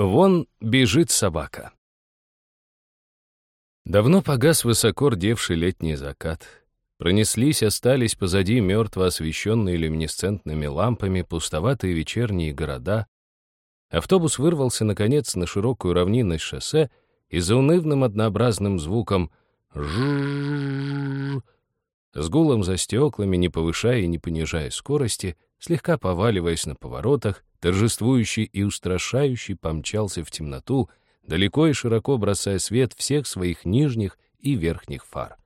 Вон бежит собака. Давно погас высоко рдевший летний закат. Пронеслись, остались позади мертво освещенные люминесцентными лампами пустоватые вечерние города. Автобус вырвался, наконец, на широкую равнинность шоссе и за унывным однообразным звуком «жу» с гулом за стеклами, не повышая и не понижая скорости, слегка поваливаясь на поворотах, торжествующий и устрашающий помчался в темноту, далеко и широко бросая свет всех своих нижних и верхних фар.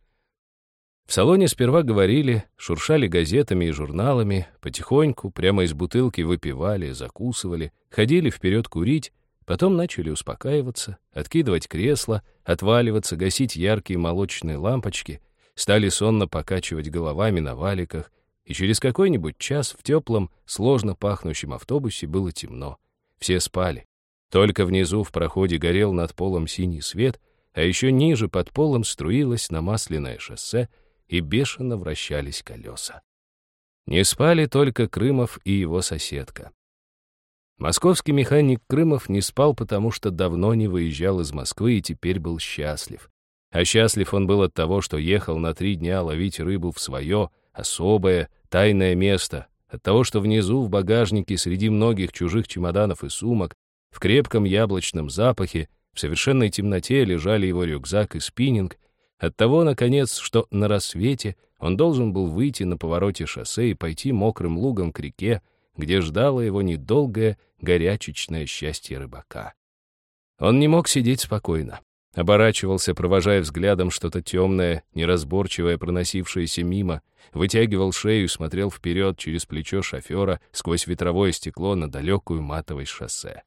В салоне сперва говорили, шуршали газетами и журналами, потихоньку, прямо из бутылки выпивали, закусывали, ходили вперед курить, потом начали успокаиваться, откидывать кресла, отваливаться, гасить яркие молочные лампочки, стали сонно покачивать головами на валиках, и через какой-нибудь час в теплом, сложно пахнущем автобусе было темно. Все спали. Только внизу в проходе горел над полом синий свет, а еще ниже под полом струилось намасленное шоссе, и бешено вращались колеса. Не спали только Крымов и его соседка. Московский механик Крымов не спал, потому что давно не выезжал из Москвы и теперь был счастлив. А счастлив он был от того, что ехал на три дня ловить рыбу в свое, особое, тайное место, от того, что внизу в багажнике среди многих чужих чемоданов и сумок, в крепком яблочном запахе, в совершенной темноте лежали его рюкзак и спиннинг, от того, наконец, что на рассвете он должен был выйти на повороте шоссе и пойти мокрым лугом к реке, где ждало его недолгое горячечное счастье рыбака. Он не мог сидеть спокойно. Оборачивался, провожая взглядом что-то темное, неразборчивое, проносившееся мимо, вытягивал шею и смотрел вперед через плечо шофера сквозь ветровое стекло на далекую матовое шоссе.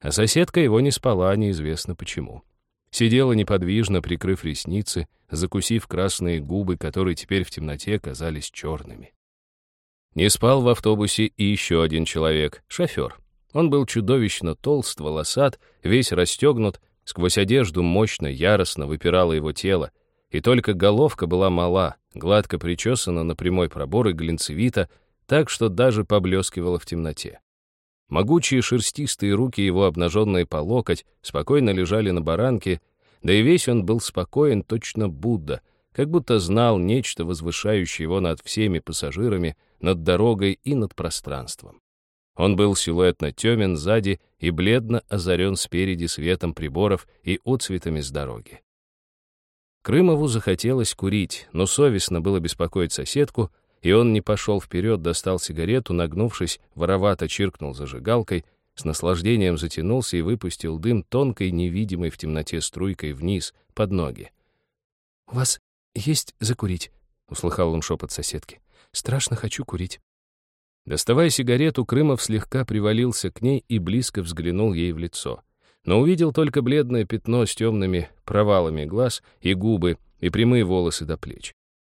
А соседка его не спала, неизвестно почему. Сидела неподвижно, прикрыв ресницы, закусив красные губы, которые теперь в темноте казались черными. Не спал в автобусе и еще один человек, шофер. Он был чудовищно толст, волосат, весь расстегнут, сквозь одежду мощно, яростно выпирало его тело, и только головка была мала, гладко причесана на прямой пробор и глинцевита, так что даже поблескивала в темноте. Могучие шерстистые руки его, обнаженные по локоть, спокойно лежали на баранке, да и весь он был спокоен, точно Будда, как будто знал нечто, возвышающее его над всеми пассажирами, над дорогой и над пространством. Он был силуэтно темен сзади и бледно озарен спереди светом приборов и отцветами с дороги. Крымову захотелось курить, но совестно было беспокоить соседку, и он не пошел вперед, достал сигарету, нагнувшись, воровато чиркнул зажигалкой, с наслаждением затянулся и выпустил дым тонкой, невидимой в темноте струйкой вниз, под ноги. «У вас есть закурить?» — услыхал он шепот соседки. «Страшно хочу курить». Доставая сигарету, Крымов слегка привалился к ней и близко взглянул ей в лицо. Но увидел только бледное пятно с темными провалами глаз и губы, и прямые волосы до плеч.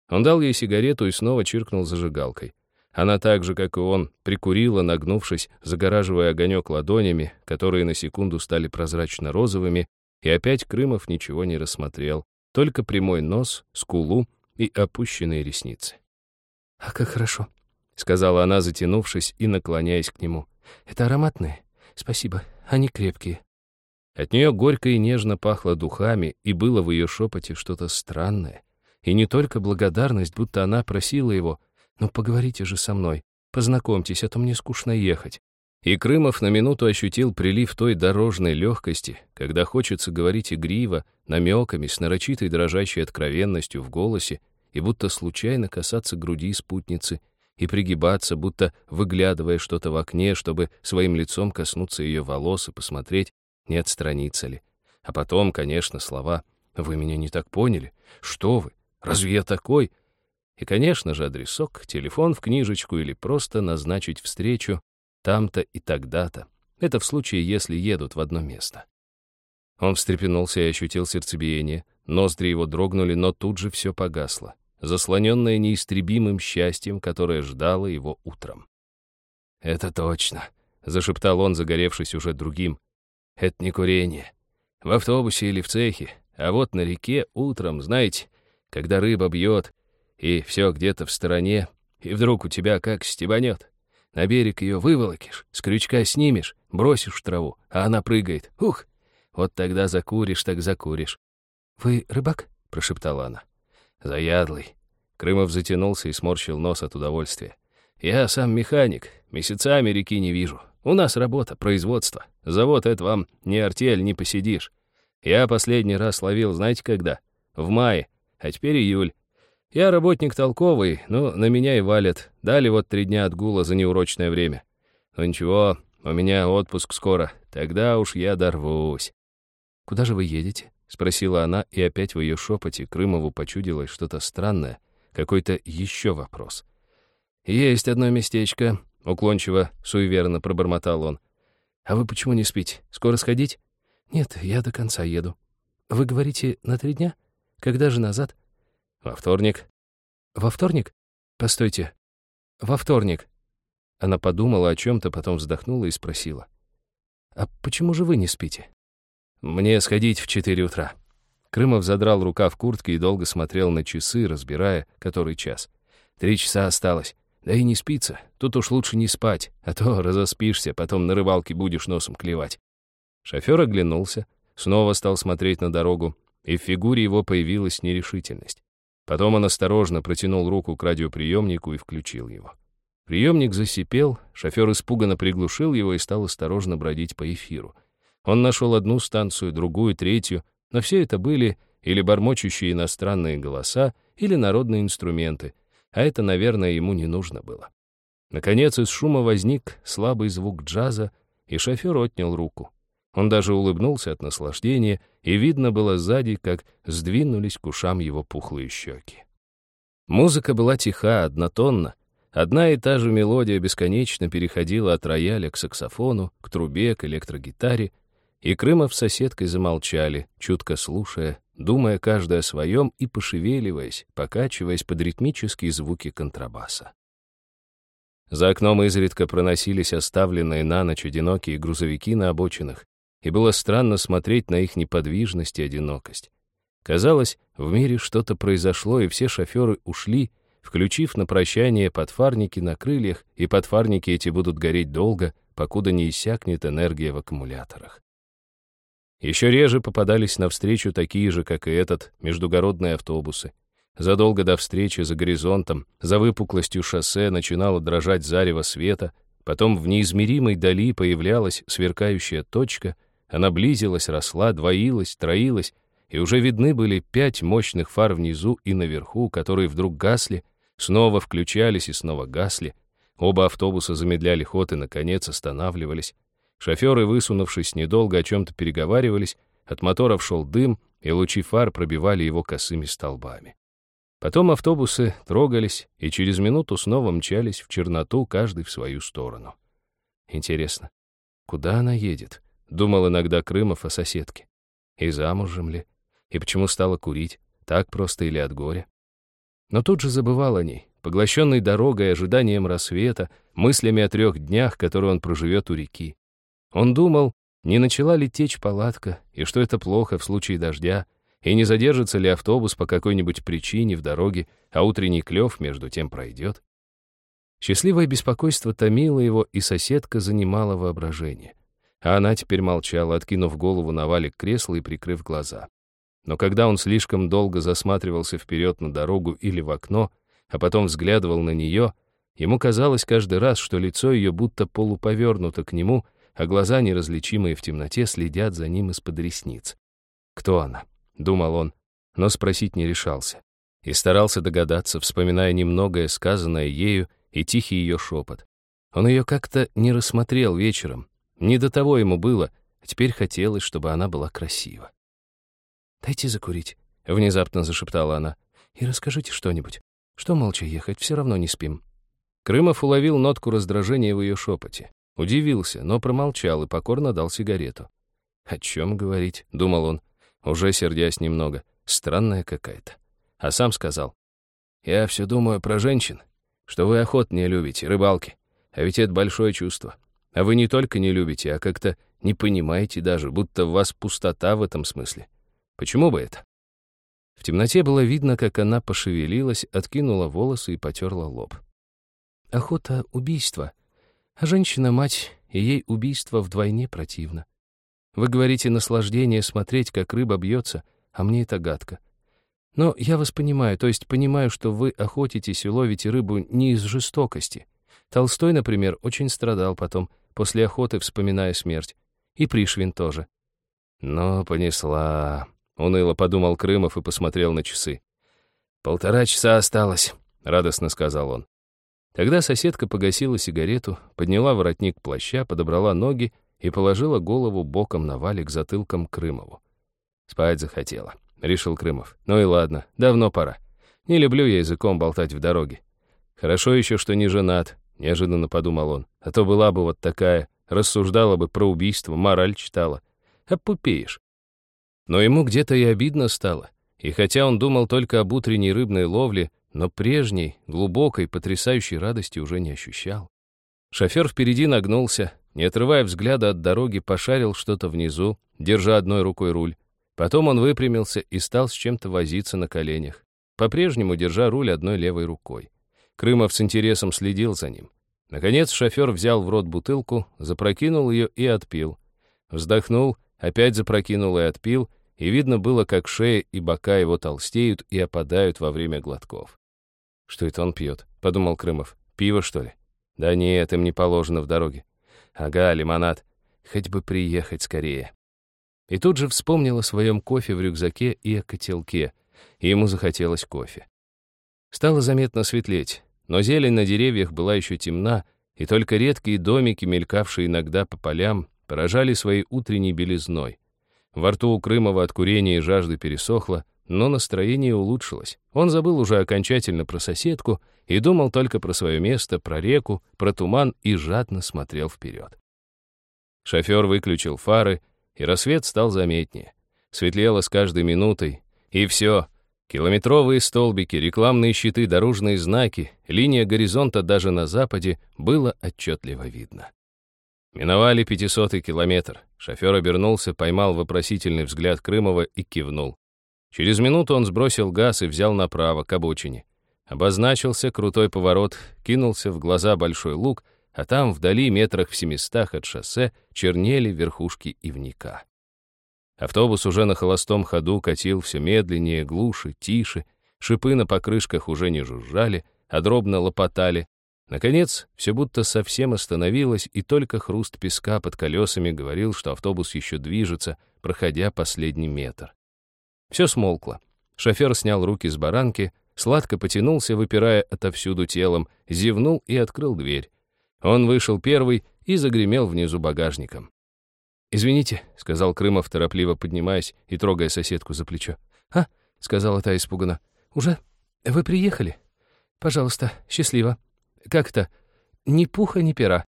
Он дал ей сигарету и снова чиркнул зажигалкой. Она так же, как и он, прикурила, нагнувшись, загораживая огонек ладонями, которые на секунду стали прозрачно-розовыми, и опять Крымов ничего не рассмотрел, только прямой нос, скулу и опущенные ресницы. «А как хорошо», — сказала она, затянувшись и наклоняясь к нему. «Это ароматные? Спасибо, они крепкие». От нее горько и нежно пахло духами, и было в ее шепоте что-то странное. И не только благодарность, будто она просила его, «Ну, поговорите же со мной, познакомьтесь, а то мне скучно ехать». И Крымов на минуту ощутил прилив той дорожной легкости, когда хочется говорить игриво, намеками, с нарочитой дрожащей откровенностью в голосе, и будто случайно касаться груди спутницы и пригибаться, будто выглядывая что-то в окне, чтобы своим лицом коснуться ее волос и посмотреть, не отстранится ли. А потом, конечно, слова «Вы меня не так поняли? Что вы? Разве я такой?» И, конечно же, адресок, телефон в книжечку или просто назначить встречу там-то и тогда-то. Это в случае, если едут в одно место. Он встрепенулся и ощутил сердцебиение. Ноздри его дрогнули, но тут же все погасло заслоненное неистребимым счастьем, которое ждало его утром. «Это точно», — зашептал он, загоревшись уже другим. «Это не курение. В автобусе или в цехе, а вот на реке утром, знаете, когда рыба бьет, и все где-то в стороне, и вдруг у тебя как стебанет. На берег ее выволокишь, с крючка снимешь, бросишь в траву, а она прыгает. Ух! Вот тогда закуришь, так закуришь. «Вы рыбак?» — прошептала она. «Заядлый». Крымов затянулся и сморщил нос от удовольствия. «Я сам механик, месяцами реки не вижу. У нас работа, производство. Завод — это вам не артель, не посидишь. Я последний раз ловил, знаете, когда? В мае, а теперь июль. Я работник толковый, но на меня и валят. Дали вот три дня отгула за неурочное время. Но ничего, у меня отпуск скоро, тогда уж я дорвусь. «Куда же вы едете?» — спросила она, и опять в ее шепоте Крымову почудилось что-то странное, какой-то еще вопрос. «Есть одно местечко», — уклончиво, суеверно пробормотал он. «А вы почему не спите? Скоро сходить?» «Нет, я до конца еду. Вы говорите, на три дня? Когда же назад?» «Во вторник». «Во вторник? Постойте. Во вторник». Она подумала о чем-то, потом вздохнула и спросила. «А почему же вы не спите?» «Мне сходить в четыре утра». Крымов задрал рука в куртке и долго смотрел на часы, разбирая, который час. «Три часа осталось. Да и не спится. Тут уж лучше не спать, а то разоспишься, потом на рыбалке будешь носом клевать». Шофер оглянулся, снова стал смотреть на дорогу, и в фигуре его появилась нерешительность. Потом он осторожно протянул руку к радиоприемнику и включил его. Приемник засипел, шофер испуганно приглушил его и стал осторожно бродить по эфиру. Он нашел одну станцию, другую, третью, но все это были или бормочущие иностранные голоса, или народные инструменты, а это, наверное, ему не нужно было. Наконец из шума возник слабый звук джаза, и шофер отнял руку. Он даже улыбнулся от наслаждения, и видно было сзади, как сдвинулись к ушам его пухлые щеки. Музыка была тиха, однотонна. Одна и та же мелодия бесконечно переходила от рояля к саксофону, к трубе, к электрогитаре, и Крымов с соседкой замолчали, чутко слушая, думая каждый о своем и пошевеливаясь, покачиваясь под ритмические звуки контрабаса. За окном изредка проносились оставленные на ночь одинокие грузовики на обочинах, и было странно смотреть на их неподвижность и одинокость. Казалось, в мире что-то произошло, и все шоферы ушли, включив на прощание подфарники на крыльях, и подфарники эти будут гореть долго, покуда не иссякнет энергия в аккумуляторах. Еще реже попадались навстречу такие же, как и этот, междугородные автобусы. Задолго до встречи за горизонтом, за выпуклостью шоссе начинало дрожать зарево света, потом в неизмеримой дали появлялась сверкающая точка — она близилась, росла, двоилась, троилась, и уже видны были пять мощных фар внизу и наверху, которые вдруг гасли, снова включались и снова гасли. Оба автобуса замедляли ход и, наконец, останавливались. Шоферы, высунувшись недолго, о чем-то переговаривались, от моторов шел дым, и лучи фар пробивали его косыми столбами. Потом автобусы трогались, и через минуту снова мчались в черноту, каждый в свою сторону. Интересно, куда она едет? Думал иногда Крымов о соседке. И замужем ли? И почему стала курить? Так просто или от горя? Но тут же забывал о ней, поглощенный дорогой, ожиданием рассвета, мыслями о трех днях, которые он проживет у реки. Он думал, не начала ли течь палатка, и что это плохо в случае дождя, и не задержится ли автобус по какой-нибудь причине в дороге, а утренний клев между тем пройдет. Счастливое беспокойство томило его, и соседка занимала воображение. А она теперь молчала, откинув голову на валик кресла и прикрыв глаза. Но когда он слишком долго засматривался вперед на дорогу или в окно, а потом взглядывал на нее, ему казалось каждый раз, что лицо ее будто полуповернуто к нему, а глаза, неразличимые в темноте, следят за ним из-под ресниц. «Кто она?» — думал он, но спросить не решался. И старался догадаться, вспоминая немногое сказанное ею и тихий ее шепот. Он ее как-то не рассмотрел вечером, не до того ему было, а теперь хотелось, чтобы она была красива. «Дайте закурить», — внезапно зашептала она, — «и расскажите что-нибудь. Что молча ехать, все равно не спим». Крымов уловил нотку раздражения в ее шепоте. Удивился, но промолчал и покорно дал сигарету. «О чем говорить?» — думал он, уже сердясь немного. Странная какая-то. А сам сказал. «Я все думаю про женщин, что вы охот не любите, рыбалки. А ведь это большое чувство. А вы не только не любите, а как-то не понимаете даже, будто в вас пустота в этом смысле. Почему бы это? В темноте было видно, как она пошевелилась, откинула волосы и потерла лоб. Охота — убийство. Женщина-мать, и ей убийство вдвойне противно. Вы говорите наслаждение смотреть, как рыба бьется, а мне это гадко. Но я вас понимаю, то есть понимаю, что вы охотитесь и ловите рыбу не из жестокости. Толстой, например, очень страдал потом, после охоты вспоминая смерть. И Пришвин тоже. Но понесла. Уныло подумал Крымов и посмотрел на часы. «Полтора часа осталось», — радостно сказал он. Тогда соседка погасила сигарету, подняла воротник плаща, подобрала ноги и положила голову боком на валик затылком Крымову. Спать захотела, решил Крымов. Ну и ладно, давно пора. Не люблю я языком болтать в дороге. Хорошо еще, что не женат, неожиданно подумал он. А то была бы вот такая, рассуждала бы про убийство, мораль читала. Опупеешь. Но ему где-то и обидно стало. И хотя он думал только об утренней рыбной ловле, но прежней, глубокой, потрясающей радости уже не ощущал. Шофер впереди нагнулся, не отрывая взгляда от дороги, пошарил что-то внизу, держа одной рукой руль. Потом он выпрямился и стал с чем-то возиться на коленях, по-прежнему держа руль одной левой рукой. Крымов с интересом следил за ним. Наконец шофер взял в рот бутылку, запрокинул ее и отпил. Вздохнул, опять запрокинул и отпил, и видно было, как шея и бока его толстеют и опадают во время глотков. «Что это он пьет?» — подумал Крымов. «Пиво, что ли?» «Да нет, им не положено в дороге». «Ага, лимонад. Хоть бы приехать скорее». И тут же вспомнил о своем кофе в рюкзаке и о котелке, и ему захотелось кофе. Стало заметно светлеть, но зелень на деревьях была еще темна, и только редкие домики, мелькавшие иногда по полям, поражали своей утренней белизной. Во рту у Крымова от курения и жажды пересохло, но настроение улучшилось. Он забыл уже окончательно про соседку и думал только про свое место, про реку, про туман и жадно смотрел вперед. Шофер выключил фары, и рассвет стал заметнее. Светлело с каждой минутой, и все. Километровые столбики, рекламные щиты, дорожные знаки, линия горизонта даже на западе было отчетливо видно. Миновали пятисотый километр. Шофер обернулся, поймал вопросительный взгляд Крымова и кивнул. Через минуту он сбросил газ и взял направо, к обочине. Обозначился крутой поворот, кинулся в глаза большой луг, а там, вдали, метрах в семистах от шоссе, чернели верхушки ивника. Автобус уже на холостом ходу катил все медленнее, глуше, тише, шипы на покрышках уже не жужжали, а дробно лопотали. Наконец, все будто совсем остановилось, и только хруст песка под колесами говорил, что автобус еще движется, проходя последний метр. Все смолкло. Шофер снял руки с баранки, сладко потянулся, выпирая отовсюду телом, зевнул и открыл дверь. Он вышел первый и загремел внизу багажником. «Извините», — сказал Крымов, торопливо поднимаясь и трогая соседку за плечо. «А?» — сказала та испуганно. «Уже? Вы приехали? Пожалуйста, счастливо. Как это? Ни пуха, ни пера».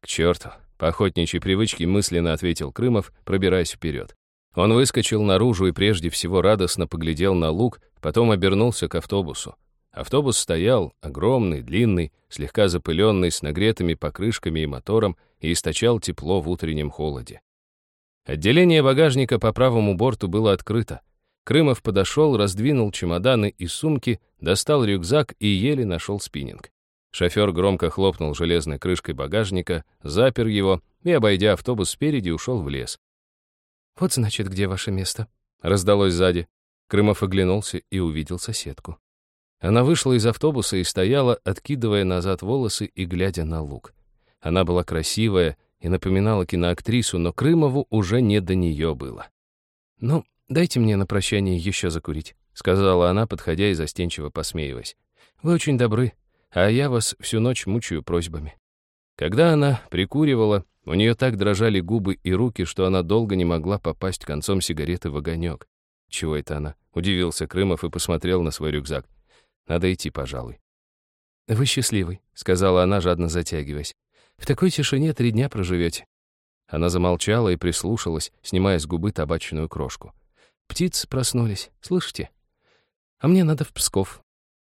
«К черту!» — по охотничьей привычке мысленно ответил Крымов, пробираясь вперед. Он выскочил наружу и прежде всего радостно поглядел на луг, потом обернулся к автобусу. Автобус стоял, огромный, длинный, слегка запыленный, с нагретыми покрышками и мотором, и источал тепло в утреннем холоде. Отделение багажника по правому борту было открыто. Крымов подошел, раздвинул чемоданы и сумки, достал рюкзак и еле нашел спиннинг. Шофер громко хлопнул железной крышкой багажника, запер его и, обойдя автобус спереди, ушел в лес. «Вот, значит, где ваше место», — раздалось сзади. Крымов оглянулся и увидел соседку. Она вышла из автобуса и стояла, откидывая назад волосы и глядя на луг. Она была красивая и напоминала киноактрису, но Крымову уже не до нее было. «Ну, дайте мне на прощание еще закурить», — сказала она, подходя и застенчиво посмеиваясь. «Вы очень добры, а я вас всю ночь мучаю просьбами». Когда она прикуривала, у нее так дрожали губы и руки, что она долго не могла попасть концом сигареты в огонек. «Чего это она?» — удивился Крымов и посмотрел на свой рюкзак. «Надо идти, пожалуй». «Вы счастливый», — сказала она, жадно затягиваясь. «В такой тишине три дня проживете». Она замолчала и прислушалась, снимая с губы табачную крошку. «Птицы проснулись, слышите? А мне надо в Псков».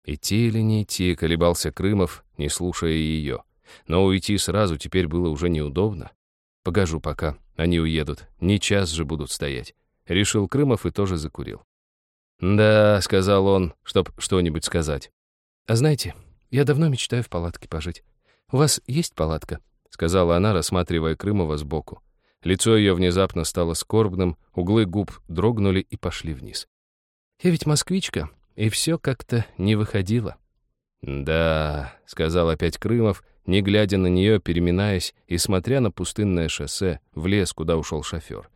Идти или не идти, колебался Крымов, не слушая ее. Но уйти сразу теперь было уже неудобно. Погожу пока, они уедут, не час же будут стоять. Решил Крымов и тоже закурил. «Да», — сказал он, чтоб что-нибудь сказать. «А знаете, я давно мечтаю в палатке пожить. У вас есть палатка?» сказала она, рассматривая Крымова сбоку. Лицо ее внезапно стало скорбным, углы губ дрогнули и пошли вниз. «Я ведь москвичка, и все как-то не выходило». «Да», — сказал опять Крымов, не глядя на нее, переминаясь и смотря на пустынное шоссе, в лес, куда ушел шофер.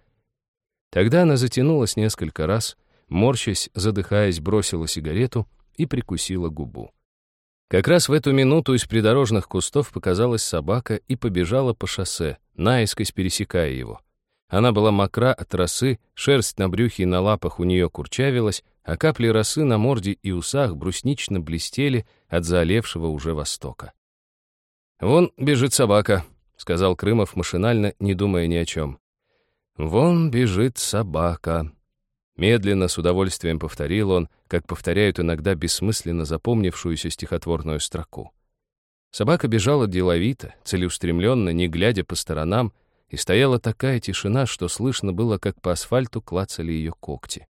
Тогда она затянулась несколько раз, морщась, задыхаясь, бросила сигарету и прикусила губу. Как раз в эту минуту из придорожных кустов показалась собака и побежала по шоссе, наискось пересекая его. Она была мокра от росы, шерсть на брюхе и на лапах у нее курчавилась, а капли росы на морде и усах бруснично блестели от заолевшего уже востока. «Вон бежит собака», — сказал Крымов машинально, не думая ни о чем. «Вон бежит собака», Медленно, с удовольствием повторил он, как повторяют иногда бессмысленно запомнившуюся стихотворную строку. Собака бежала деловито, целеустремленно, не глядя по сторонам, и стояла такая тишина, что слышно было, как по асфальту клацали ее когти.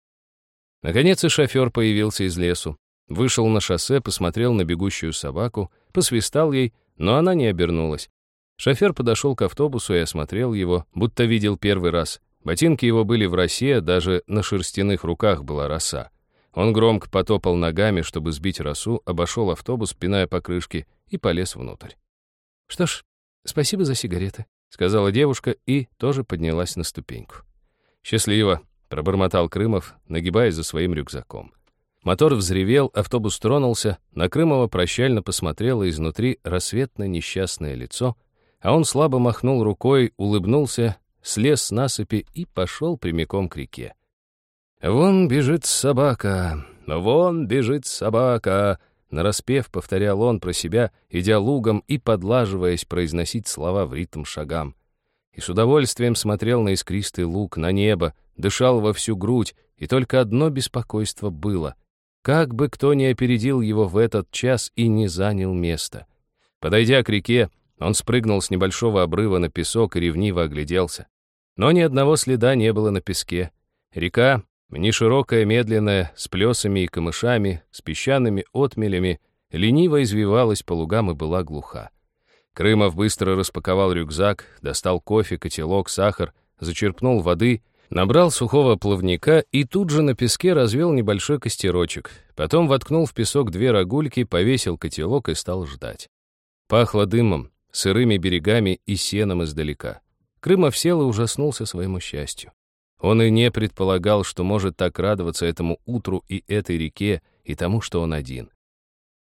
Наконец и шофер появился из лесу, вышел на шоссе, посмотрел на бегущую собаку, посвистал ей, но она не обернулась. Шофер подошел к автобусу и осмотрел его, будто видел первый раз, Ботинки его были в росе, даже на шерстяных руках была роса. Он громко потопал ногами, чтобы сбить росу, обошел автобус, пиная покрышки, и полез внутрь. «Что ж, спасибо за сигареты», — сказала девушка и тоже поднялась на ступеньку. «Счастливо», — пробормотал Крымов, нагибаясь за своим рюкзаком. Мотор взревел, автобус тронулся, на Крымова прощально посмотрело изнутри рассветно-несчастное лицо, а он слабо махнул рукой, улыбнулся слез с насыпи и пошел прямиком к реке. «Вон бежит собака, вон бежит собака», нараспев повторял он про себя, идя лугом и подлаживаясь произносить слова в ритм шагам. И с удовольствием смотрел на искристый луг, на небо, дышал во всю грудь, и только одно беспокойство было. Как бы кто ни опередил его в этот час и не занял место. Подойдя к реке, он спрыгнул с небольшого обрыва на песок и ревниво огляделся. Но ни одного следа не было на песке. Река, не широкая, медленная, с плесами и камышами, с песчаными отмелями, лениво извивалась по лугам и была глуха. Крымов быстро распаковал рюкзак, достал кофе, котелок, сахар, зачерпнул воды, набрал сухого плавника и тут же на песке развел небольшой костерочек. Потом воткнул в песок две рогульки, повесил котелок и стал ждать. Пахло дымом, сырыми берегами и сеном издалека. Крымов сел и ужаснулся своему счастью. Он и не предполагал, что может так радоваться этому утру и этой реке, и тому, что он один.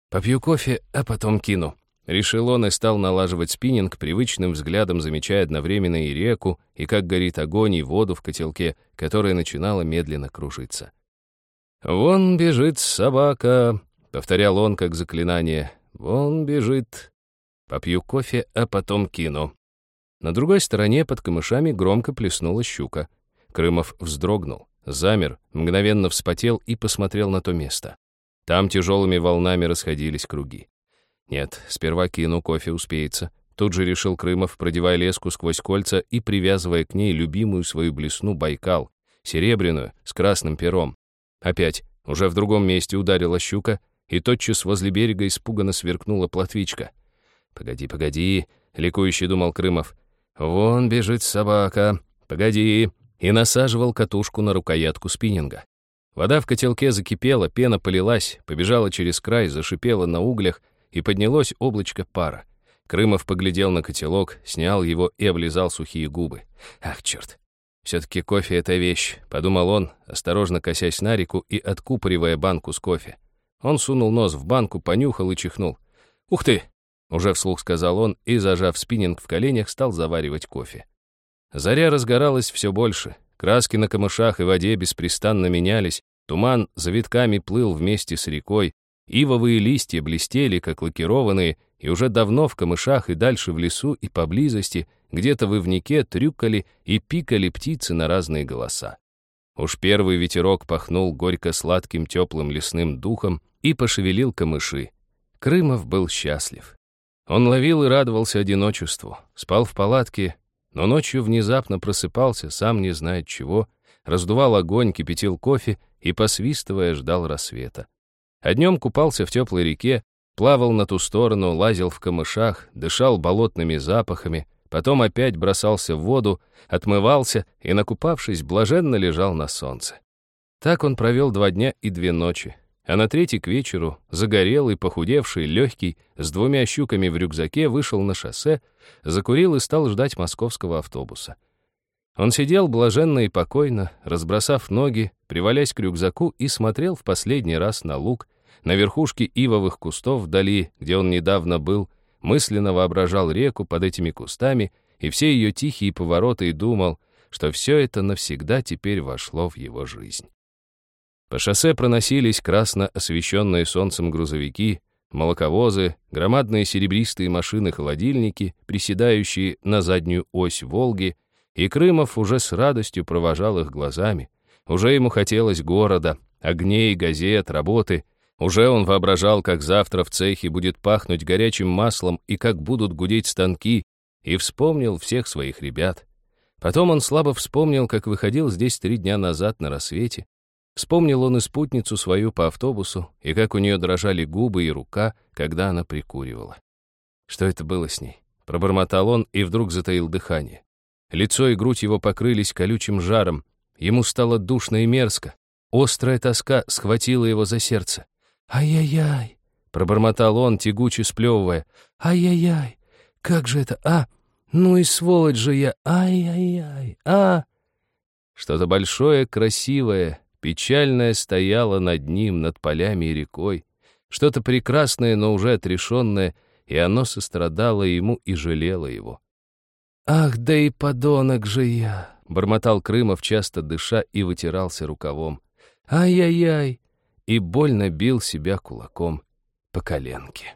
«Попью кофе, а потом кину», — решил он и стал налаживать спиннинг, привычным взглядом замечая одновременно и реку, и как горит огонь, и воду в котелке, которая начинала медленно кружиться. «Вон бежит собака», — повторял он как заклинание. «Вон бежит Попью кофе, а потом кину. На другой стороне под камышами громко плеснула щука. Крымов вздрогнул, замер, мгновенно вспотел и посмотрел на то место. Там тяжелыми волнами расходились круги. Нет, сперва кину, кофе успеется. Тут же решил Крымов, продевая леску сквозь кольца и привязывая к ней любимую свою блесну Байкал, серебряную, с красным пером. Опять, уже в другом месте ударила щука, и тотчас возле берега испуганно сверкнула плотвичка — «Погоди, погоди», — ликующий думал Крымов. «Вон бежит собака. Погоди». И насаживал катушку на рукоятку спиннинга. Вода в котелке закипела, пена полилась, побежала через край, зашипела на углях, и поднялось облачко пара. Крымов поглядел на котелок, снял его и облизал сухие губы. «Ах, черт! Все-таки кофе — это вещь», — подумал он, осторожно косясь на реку и откупоривая банку с кофе. Он сунул нос в банку, понюхал и чихнул. «Ух ты! Уже вслух сказал он и, зажав спиннинг в коленях, стал заваривать кофе. Заря разгоралась все больше. Краски на камышах и воде беспрестанно менялись, туман завитками плыл вместе с рекой, ивовые листья блестели, как лакированные, и уже давно в камышах и дальше в лесу и поблизости, где-то в ивнике трюкали и пикали птицы на разные голоса. Уж первый ветерок пахнул горько-сладким теплым лесным духом и пошевелил камыши. Крымов был счастлив. Он ловил и радовался одиночеству, спал в палатке, но ночью внезапно просыпался, сам не знает чего, раздувал огонь, кипятил кофе и, посвистывая, ждал рассвета. А днем купался в теплой реке, плавал на ту сторону, лазил в камышах, дышал болотными запахами, потом опять бросался в воду, отмывался и, накупавшись, блаженно лежал на солнце. Так он провел два дня и две ночи, а на третий к вечеру, загорелый, похудевший, легкий, с двумя щуками в рюкзаке, вышел на шоссе, закурил и стал ждать московского автобуса. Он сидел блаженно и покойно, разбросав ноги, привалясь к рюкзаку и смотрел в последний раз на луг, на верхушки ивовых кустов вдали, где он недавно был, мысленно воображал реку под этими кустами и все ее тихие повороты и думал, что все это навсегда теперь вошло в его жизнь. По шоссе проносились красно освещенные солнцем грузовики, молоковозы, громадные серебристые машины-холодильники, приседающие на заднюю ось «Волги», и Крымов уже с радостью провожал их глазами. Уже ему хотелось города, огней, газет, работы. Уже он воображал, как завтра в цехе будет пахнуть горячим маслом и как будут гудеть станки, и вспомнил всех своих ребят. Потом он слабо вспомнил, как выходил здесь три дня назад на рассвете, Вспомнил он и спутницу свою по автобусу, и как у нее дрожали губы и рука, когда она прикуривала. Что это было с ней? Пробормотал он и вдруг затаил дыхание. Лицо и грудь его покрылись колючим жаром. Ему стало душно и мерзко. Острая тоска схватила его за сердце. «Ай-яй-яй!» — пробормотал он, тягуче сплевывая. «Ай-яй-яй! Как же это, а? Ну и сволочь же я! Ай-яй-яй! А!» Что-то большое, красивое, Печальное стояло над ним, над полями и рекой. Что-то прекрасное, но уже отрешенное, и оно сострадало ему и жалело его. «Ах, да и подонок же я!» — бормотал Крымов, часто дыша, и вытирался рукавом. «Ай-яй-яй!» И больно бил себя кулаком по коленке.